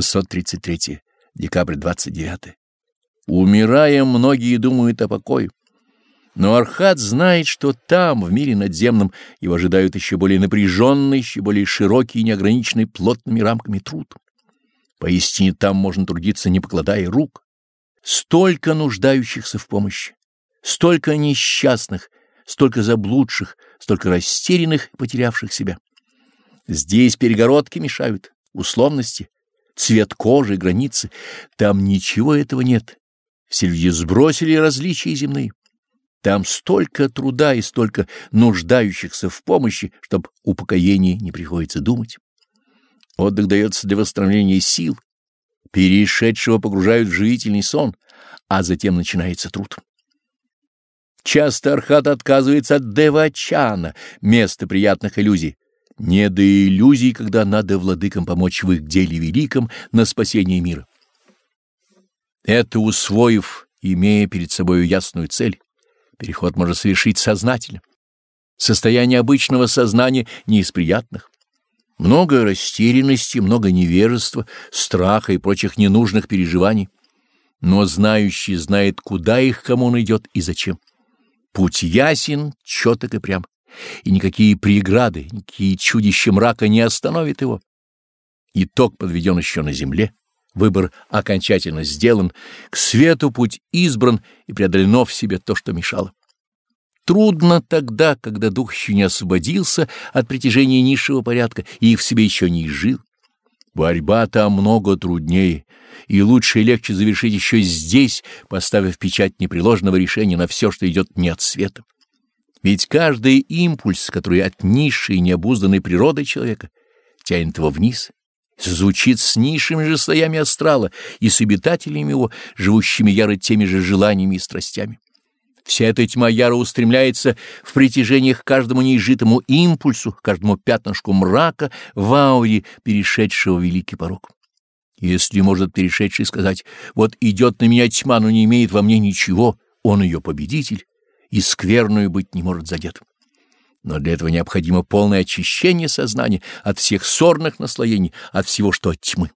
633. Декабрь 29. Умирая, многие думают о покое. Но Архат знает, что там, в мире надземном, его ожидают еще более напряженный, еще более широкий и неограниченный плотными рамками труд. Поистине там можно трудиться, не покладая рук. Столько нуждающихся в помощи, столько несчастных, столько заблудших, столько растерянных и потерявших себя. Здесь перегородки мешают, условности, цвет кожи, границы. Там ничего этого нет. Все люди сбросили различия земные. Там столько труда и столько нуждающихся в помощи, чтоб упокоение не приходится думать. Отдых дается для восстановления сил. Перешедшего погружают в живительный сон, а затем начинается труд. Часто Архат отказывается от Девачана, места приятных иллюзий. Не до иллюзий, когда надо владыкам помочь в их деле великом на спасение мира. Это усвоив, имея перед собой ясную цель, переход можно совершить сознательно. Состояние обычного сознания не из приятных. Много растерянности, много невежества, страха и прочих ненужных переживаний. Но знающий знает, куда их, кому он идет и зачем. Путь ясен, четок и прям и никакие преграды, никакие чудища мрака не остановят его. Итог подведен еще на земле, выбор окончательно сделан, к свету путь избран и преодолено в себе то, что мешало. Трудно тогда, когда дух еще не освободился от притяжения низшего порядка и в себе еще не изжил. Борьба там много труднее, и лучше и легче завершить еще здесь, поставив печать непреложного решения на все, что идет не от света. Ведь каждый импульс, который от низшей необузданной природы человека, тянет его вниз, звучит с низшими же слоями астрала и с обитателями его, живущими яро теми же желаниями и страстями. Вся эта тьма яро устремляется в притяжениях к каждому неизжитому импульсу, к каждому пятнышку мрака в ауре перешедшего великий порог. Если может перешедший сказать «вот идет на меня тьма, но не имеет во мне ничего», он ее победитель, и скверную быть не может задет. Но для этого необходимо полное очищение сознания от всех сорных наслоений, от всего, что от тьмы.